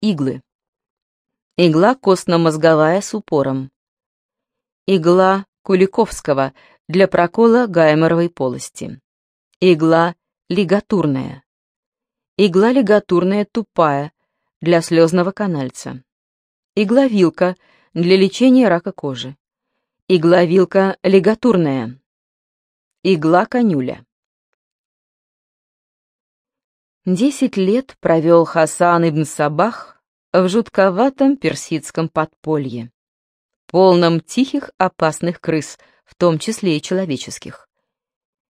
иглы. Игла костно-мозговая с упором. Игла Куликовского для прокола гайморовой полости. Игла лигатурная. Игла лигатурная тупая для слезного канальца. Игла-вилка для лечения рака кожи. Игла-вилка лигатурная. Игла-конюля. Десять лет провел Хасан ибн Сабах в жутковатом персидском подполье, полном тихих опасных крыс, в том числе и человеческих.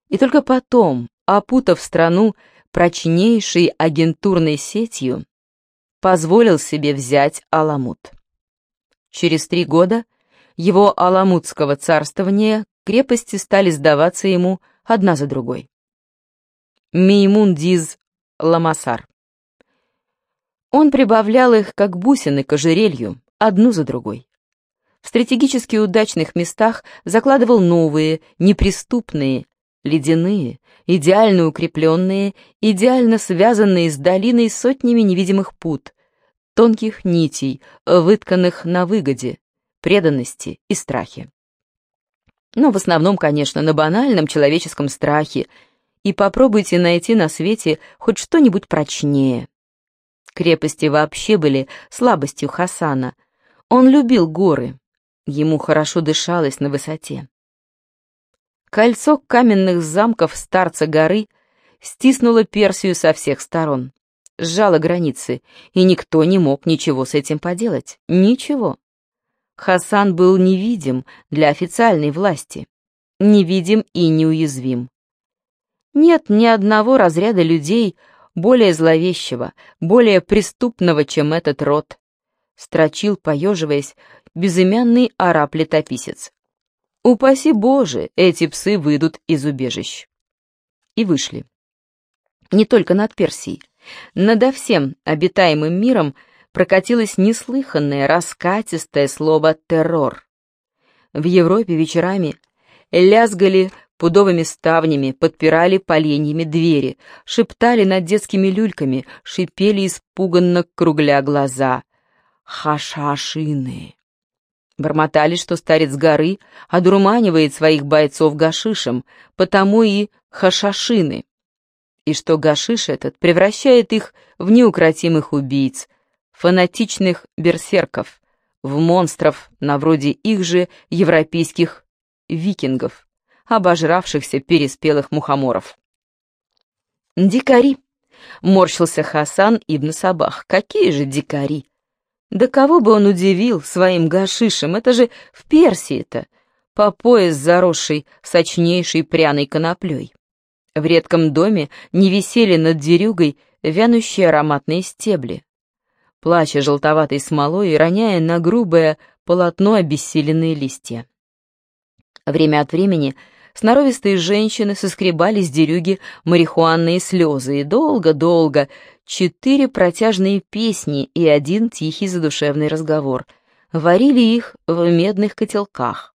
И только потом, опутав страну прочнейшей агентурной сетью, позволил себе взять Аламут. Через три года его аламутского царствования крепости стали сдаваться ему одна за другой. Меймун Диз Ламасар. Он прибавлял их, как бусины к ожерелью, одну за другой. В стратегически удачных местах закладывал новые, неприступные, ледяные, идеально укрепленные, идеально связанные с долиной сотнями невидимых пут, тонких нитей, вытканных на выгоде, преданности и страхе. Но в основном, конечно, на банальном человеческом страхе и попробуйте найти на свете хоть что-нибудь прочнее. Крепости вообще были слабостью Хасана. Он любил горы. Ему хорошо дышалось на высоте. Кольцо каменных замков старца горы стиснуло Персию со всех сторон, сжало границы, и никто не мог ничего с этим поделать. Ничего. Хасан был невидим для официальной власти, невидим и неуязвим. Нет ни одного разряда людей более зловещего, более преступного, чем этот род. Строчил, поеживаясь, безымянный араб-летописец. Упаси Боже, эти псы выйдут из убежищ. И вышли. Не только над Персией. Надо всем обитаемым миром прокатилось неслыханное, раскатистое слово «террор». В Европе вечерами лязгали пудовыми ставнями, подпирали поленьями двери, шептали над детскими люльками, шипели испуганно, кругля глаза. Хашашины. Бормотали, что старец горы одурманивает своих бойцов гашишем, потому и хашашины. И что гашиш этот превращает их в неукротимых убийц, фанатичных берсерков, в монстров на вроде их же европейских викингов обожравшихся переспелых мухоморов. «Дикари!» — морщился Хасан Ибн Сабах. «Какие же дикари!» Да кого бы он удивил своим гашишем, это же в Персии-то, по пояс заросший сочнейшей пряной коноплей. В редком доме не висели над дерюгой вянущие ароматные стебли. Плача желтоватой смолой и роняя на грубое полотно обессиленные листья. Время от времени Сноровистые женщины соскребали с дерюги марихуанные слезы, и долго-долго четыре протяжные песни и один тихий задушевный разговор. Варили их в медных котелках.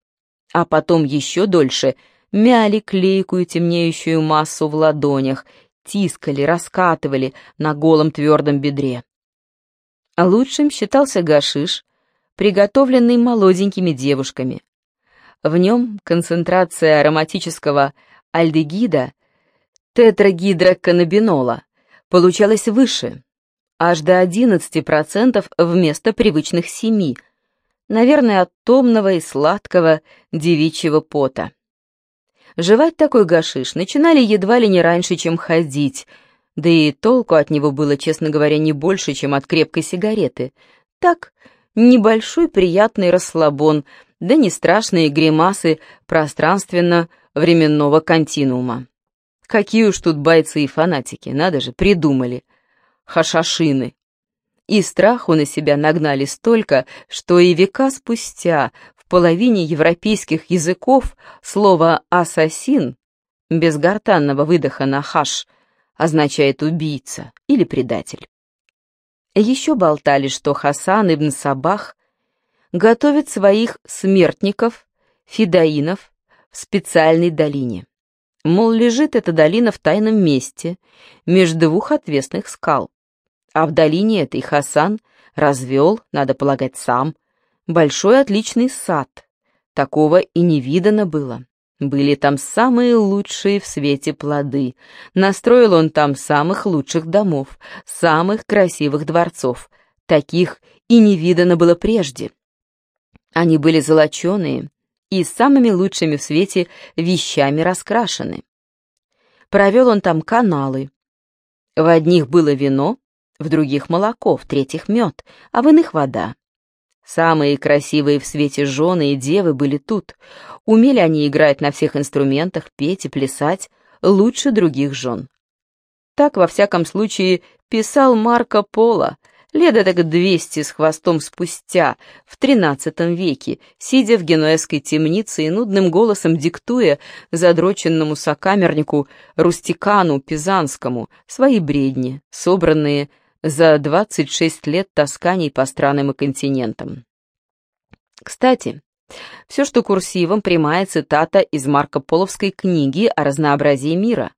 А потом еще дольше мяли клейкую темнеющую массу в ладонях, тискали, раскатывали на голом твердом бедре. А лучшим считался гашиш, приготовленный молоденькими девушками, в нем концентрация ароматического альдегида, тетрагидроканнабинола, получалась выше, аж до 11% вместо привычных 7%, наверное, от томного и сладкого девичьего пота. Жевать такой гашиш начинали едва ли не раньше, чем ходить, да и толку от него было, честно говоря, не больше, чем от крепкой сигареты. Так, небольшой приятный расслабон — да не страшные гримасы пространственно-временного континуума. Какие уж тут бойцы и фанатики, надо же, придумали. Хашашины. И страху на себя нагнали столько, что и века спустя в половине европейских языков слово «ассасин» без гортанного выдоха на «хаш» означает «убийца» или «предатель». Еще болтали, что Хасан ибн Сабах готовит своих смертников, фидаинов, в специальной долине. Мол, лежит эта долина в тайном месте, между двух отвесных скал. А в долине этой Хасан развел, надо полагать, сам, большой отличный сад. Такого и не видано было. Были там самые лучшие в свете плоды. Настроил он там самых лучших домов, самых красивых дворцов. Таких и не видано было прежде. Они были золоченые и самыми лучшими в свете вещами раскрашены. Провел он там каналы. В одних было вино, в других молоко, в третьих мед, а в иных вода. Самые красивые в свете жены и девы были тут. Умели они играть на всех инструментах, петь и плясать лучше других жен. Так, во всяком случае, писал Марко Поло, лет так двести с хвостом спустя, в тринадцатом веке, сидя в генуэзской темнице и нудным голосом диктуя задроченному сокамернику Рустикану Пизанскому свои бредни, собранные за 26 лет тасканий по странам и континентам. Кстати, все, что курсивом, прямая цитата из Марко Половской книги о разнообразии мира,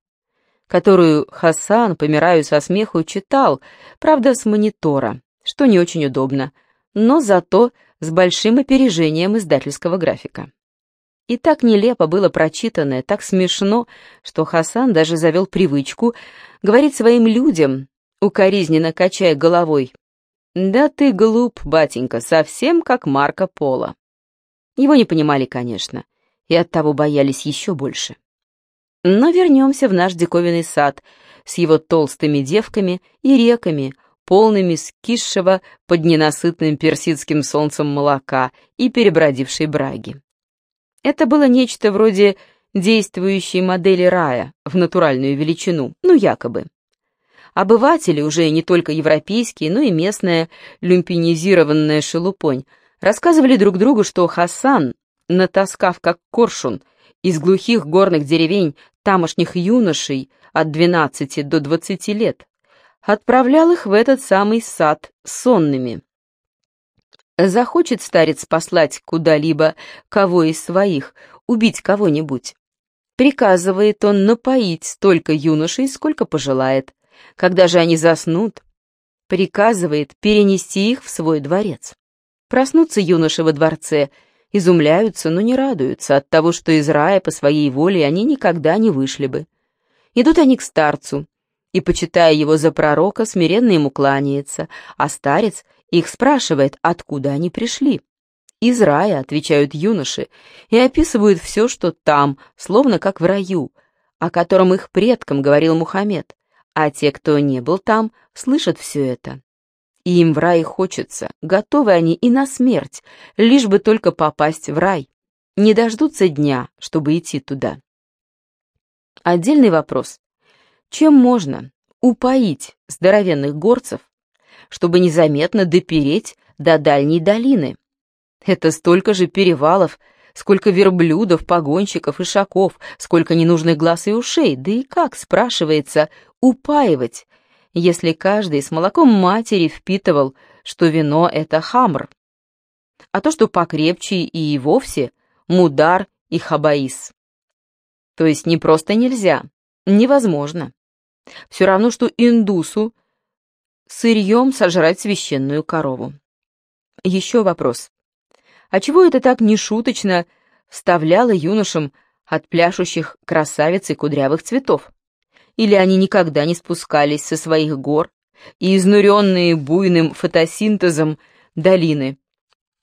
которую Хасан, помираю со смеху, читал, правда, с монитора, что не очень удобно, но зато с большим опережением издательского графика. И так нелепо было прочитанное, так смешно, что Хасан даже завел привычку говорить своим людям, укоризненно качая головой. «Да ты глуп, батенька, совсем как Марко Поло». Его не понимали, конечно, и оттого боялись еще больше. Но вернемся в наш диковинный сад с его толстыми девками и реками, полными скисшего под ненасытным персидским солнцем молока и перебродившей браги. Это было нечто вроде действующей модели рая в натуральную величину, ну якобы. Обыватели, уже не только европейские, но и местная люмпинизированная шелупонь, рассказывали друг другу, что Хасан, натаскав как коршун, из глухих горных деревень тамошних юношей от 12 до 20 лет, отправлял их в этот самый сад сонными. Захочет старец послать куда-либо кого из своих, убить кого-нибудь. Приказывает он напоить столько юношей, сколько пожелает, когда же они заснут, приказывает перенести их в свой дворец. Проснутся юноши во дворце, изумляются, но не радуются от того, что из рая по своей воле они никогда не вышли бы. Идут они к старцу, и, почитая его за пророка, смиренно ему кланяется, а старец их спрашивает, откуда они пришли. «Из рая», — отвечают юноши, и описывают все, что там, словно как в раю, о котором их предкам говорил Мухаммед а те, кто не был там, слышат все это. И им в рай хочется, готовы они и на смерть, лишь бы только попасть в рай. Не дождутся дня, чтобы идти туда. Отдельный вопрос. Чем можно упоить здоровенных горцев, чтобы незаметно допереть до дальней долины? Это столько же перевалов, сколько верблюдов, погонщиков и шаков, сколько ненужных глаз и ушей, да и как, спрашивается, упаивать, если каждый с молоком матери впитывал, что вино — это хамр, а то, что покрепче и вовсе мудар и хабаис. То есть не просто нельзя, невозможно. Все равно, что индусу сырьем сожрать священную корову. Еще вопрос. А чего это так нешуточно вставляло юношам от пляшущих красавиц и кудрявых цветов? Или они никогда не спускались со своих гор и изнуренные буйным фотосинтезом долины?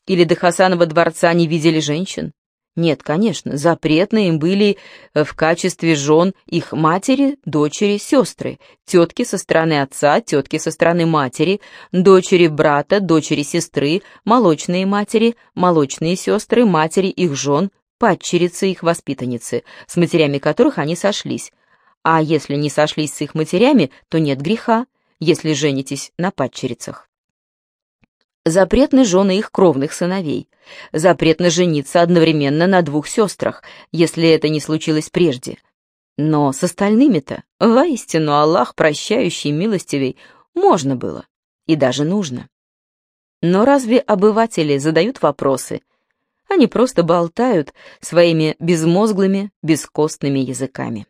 Или до Хасанова дворца не видели женщин? Нет, конечно, запретны им были э, в качестве жен их матери, дочери, сестры, тетки со стороны отца, тетки со стороны матери, дочери брата, дочери сестры, молочные матери, молочные сестры, матери их жен, падчерицы их воспитанницы, с матерями которых они сошлись. А если не сошлись с их матерями, то нет греха, если женитесь на падчерицах. Запретны жены их кровных сыновей. Запретно жениться одновременно на двух сестрах, если это не случилось прежде. Но с остальными-то, воистину Аллах, прощающий милостивей, можно было и даже нужно. Но разве обыватели задают вопросы? Они просто болтают своими безмозглыми, бескостными языками.